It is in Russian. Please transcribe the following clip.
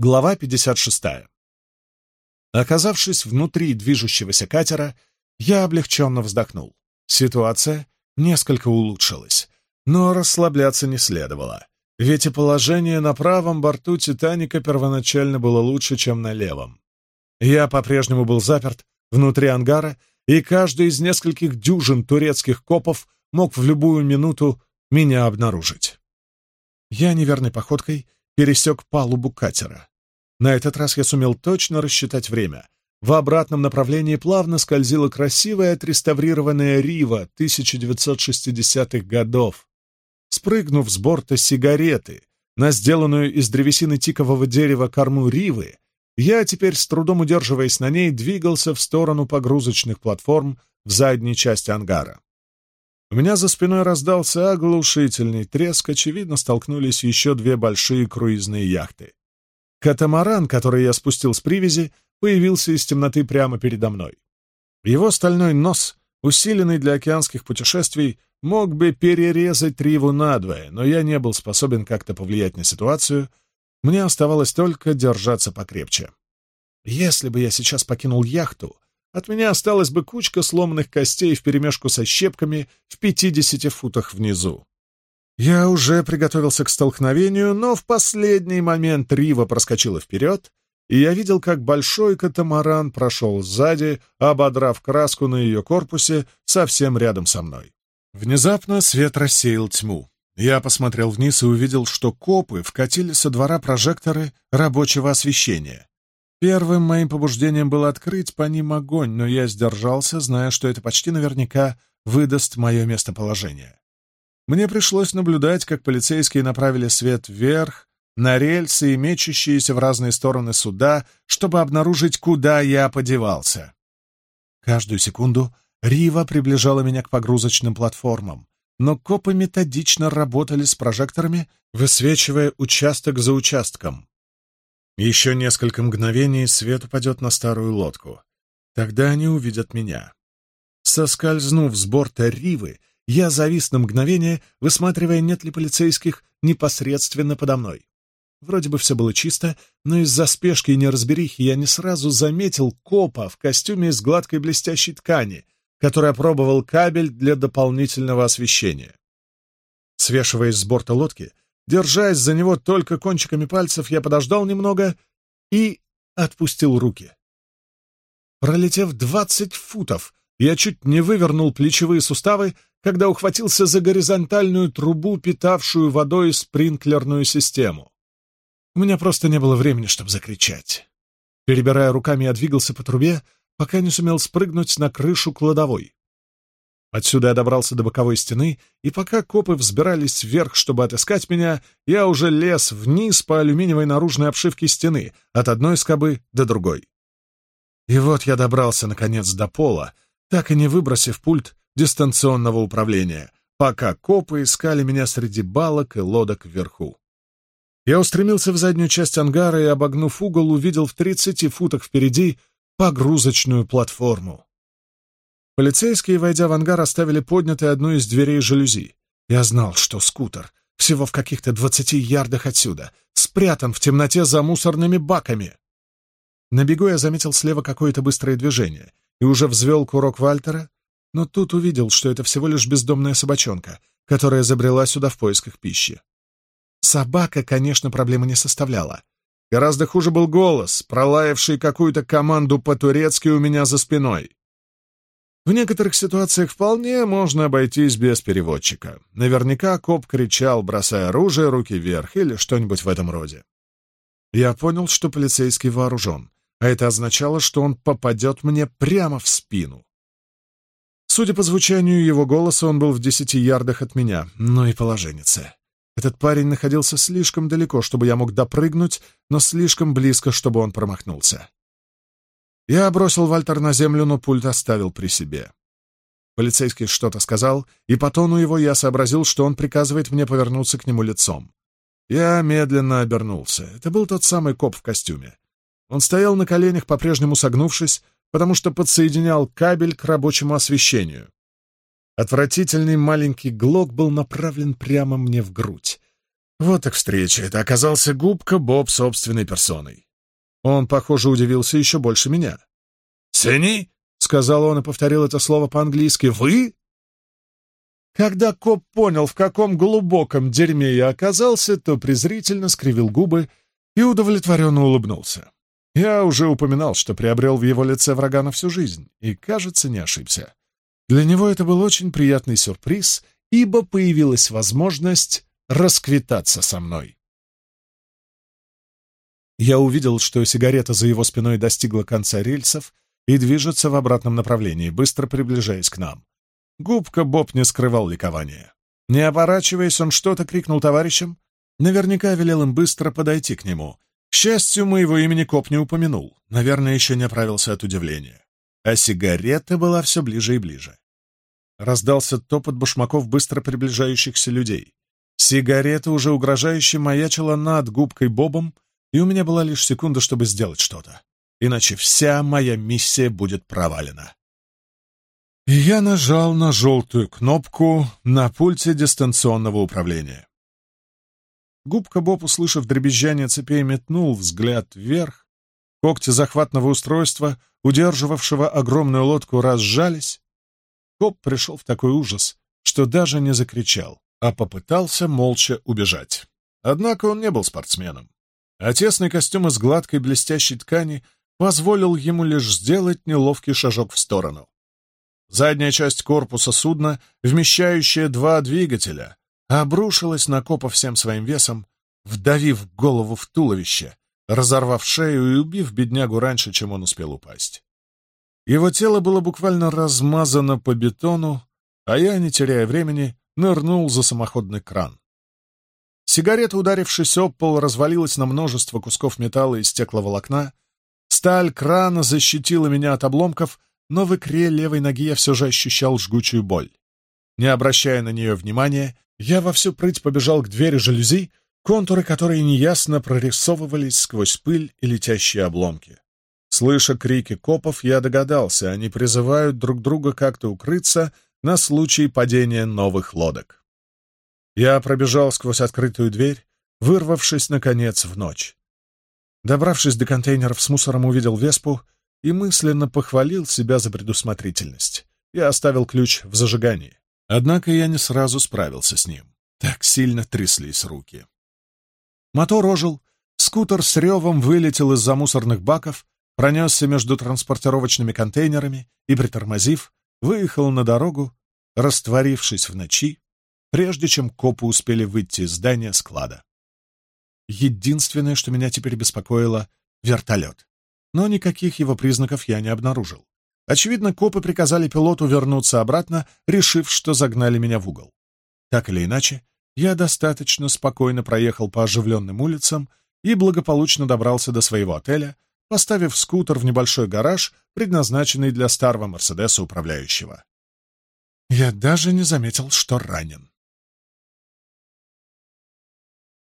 Глава 56. Оказавшись внутри движущегося катера, я облегченно вздохнул. Ситуация несколько улучшилась, но расслабляться не следовало, ведь и положение на правом борту «Титаника» первоначально было лучше, чем на левом. Я по-прежнему был заперт внутри ангара, и каждый из нескольких дюжин турецких копов мог в любую минуту меня обнаружить. Я неверной походкой — пересек палубу катера. На этот раз я сумел точно рассчитать время. В обратном направлении плавно скользила красивая отреставрированная Рива 1960-х годов. Спрыгнув с борта сигареты на сделанную из древесины тикового дерева корму Ривы, я теперь, с трудом удерживаясь на ней, двигался в сторону погрузочных платформ в задней части ангара. У меня за спиной раздался оглушительный треск, очевидно, столкнулись еще две большие круизные яхты. Катамаран, который я спустил с привязи, появился из темноты прямо передо мной. Его стальной нос, усиленный для океанских путешествий, мог бы перерезать Риву надвое, но я не был способен как-то повлиять на ситуацию. Мне оставалось только держаться покрепче. Если бы я сейчас покинул яхту, от меня осталась бы кучка сломанных костей вперемешку со щепками в пятидесяти футах внизу. Я уже приготовился к столкновению, но в последний момент Рива проскочила вперед, и я видел, как большой катамаран прошел сзади, ободрав краску на ее корпусе совсем рядом со мной. Внезапно свет рассеял тьму. Я посмотрел вниз и увидел, что копы вкатили со двора прожекторы рабочего освещения. Первым моим побуждением было открыть по ним огонь, но я сдержался, зная, что это почти наверняка выдаст мое местоположение. Мне пришлось наблюдать, как полицейские направили свет вверх, на рельсы и мечущиеся в разные стороны суда, чтобы обнаружить, куда я подевался. Каждую секунду Рива приближала меня к погрузочным платформам, но копы методично работали с прожекторами, высвечивая участок за участком. Еще несколько мгновений свет упадет на старую лодку. Тогда они увидят меня. Соскользнув с борта Ривы, я завис на мгновение, высматривая, нет ли полицейских непосредственно подо мной. Вроде бы все было чисто, но из-за спешки и неразберихи я не сразу заметил копа в костюме из гладкой блестящей ткани, который опробовал кабель для дополнительного освещения. Свешиваясь с борта лодки, держась за него только кончиками пальцев, я подождал немного и отпустил руки. Пролетев двадцать футов, я чуть не вывернул плечевые суставы, когда ухватился за горизонтальную трубу, питавшую водой спринклерную систему. У меня просто не было времени, чтобы закричать. Перебирая руками, я двигался по трубе, пока не сумел спрыгнуть на крышу кладовой. Отсюда я добрался до боковой стены, и пока копы взбирались вверх, чтобы отыскать меня, я уже лез вниз по алюминиевой наружной обшивке стены, от одной скобы до другой. И вот я добрался, наконец, до пола, так и не выбросив пульт дистанционного управления, пока копы искали меня среди балок и лодок вверху. Я устремился в заднюю часть ангара и, обогнув угол, увидел в 30 футах впереди погрузочную платформу. Полицейские, войдя в ангар, оставили поднятой одну из дверей жалюзи. Я знал, что скутер, всего в каких-то двадцати ярдах отсюда, спрятан в темноте за мусорными баками. На бегу я заметил слева какое-то быстрое движение и уже взвел курок Вальтера, но тут увидел, что это всего лишь бездомная собачонка, которая забрела сюда в поисках пищи. Собака, конечно, проблемы не составляла. Гораздо хуже был голос, пролаявший какую-то команду по-турецки у меня за спиной. В некоторых ситуациях вполне можно обойтись без переводчика. Наверняка коп кричал, бросая оружие, руки вверх или что-нибудь в этом роде. Я понял, что полицейский вооружен, а это означало, что он попадет мне прямо в спину. Судя по звучанию его голоса, он был в десяти ярдах от меня, но и положеннице. Этот парень находился слишком далеко, чтобы я мог допрыгнуть, но слишком близко, чтобы он промахнулся. Я бросил Вальтер на землю, но пульт оставил при себе. Полицейский что-то сказал, и по тону его я сообразил, что он приказывает мне повернуться к нему лицом. Я медленно обернулся. Это был тот самый коп в костюме. Он стоял на коленях, по-прежнему согнувшись, потому что подсоединял кабель к рабочему освещению. Отвратительный маленький глок был направлен прямо мне в грудь. Вот так встреча. Это оказался губка Боб собственной персоной. Он, похоже, удивился еще больше меня. «Сыни!» — сказал он и повторил это слово по-английски. «Вы?» Когда коп понял, в каком глубоком дерьме я оказался, то презрительно скривил губы и удовлетворенно улыбнулся. Я уже упоминал, что приобрел в его лице врага на всю жизнь, и, кажется, не ошибся. Для него это был очень приятный сюрприз, ибо появилась возможность расквитаться со мной. Я увидел, что сигарета за его спиной достигла конца рельсов и движется в обратном направлении, быстро приближаясь к нам. Губка Боб не скрывал ликования. Не оборачиваясь, он что-то крикнул товарищам. Наверняка велел им быстро подойти к нему. К счастью, моего имени Коп не упомянул. Наверное, еще не оправился от удивления. А сигарета была все ближе и ближе. Раздался топот башмаков быстро приближающихся людей. Сигарета уже угрожающе маячила над губкой Бобом, и у меня была лишь секунда, чтобы сделать что-то. Иначе вся моя миссия будет провалена. И я нажал на желтую кнопку на пульте дистанционного управления. Губка Боб, услышав дребезжание цепей, метнул взгляд вверх. Когти захватного устройства, удерживавшего огромную лодку, разжались. Боб пришел в такой ужас, что даже не закричал, а попытался молча убежать. Однако он не был спортсменом. Отец костюм из гладкой блестящей ткани позволил ему лишь сделать неловкий шажок в сторону. Задняя часть корпуса судна, вмещающая два двигателя, обрушилась на копа всем своим весом, вдавив голову в туловище, разорвав шею и убив беднягу раньше, чем он успел упасть. Его тело было буквально размазано по бетону, а я, не теряя времени, нырнул за самоходный кран. Сигарета, ударившись об пол, развалилась на множество кусков металла и стекловолокна. Сталь крана защитила меня от обломков, но в икре левой ноги я все же ощущал жгучую боль. Не обращая на нее внимания, я во всю прыть побежал к двери жалюзи, контуры которой неясно прорисовывались сквозь пыль и летящие обломки. Слыша крики копов, я догадался, они призывают друг друга как-то укрыться на случай падения новых лодок. Я пробежал сквозь открытую дверь, вырвавшись, наконец, в ночь. Добравшись до контейнеров с мусором, увидел Веспу и мысленно похвалил себя за предусмотрительность. Я оставил ключ в зажигании. Однако я не сразу справился с ним. Так сильно тряслись руки. Мотор ожил, скутер с ревом вылетел из-за мусорных баков, пронесся между транспортировочными контейнерами и, притормозив, выехал на дорогу, растворившись в ночи прежде чем копы успели выйти из здания склада. Единственное, что меня теперь беспокоило — вертолет. Но никаких его признаков я не обнаружил. Очевидно, копы приказали пилоту вернуться обратно, решив, что загнали меня в угол. Так или иначе, я достаточно спокойно проехал по оживленным улицам и благополучно добрался до своего отеля, поставив скутер в небольшой гараж, предназначенный для старого Мерседеса управляющего. Я даже не заметил, что ранен.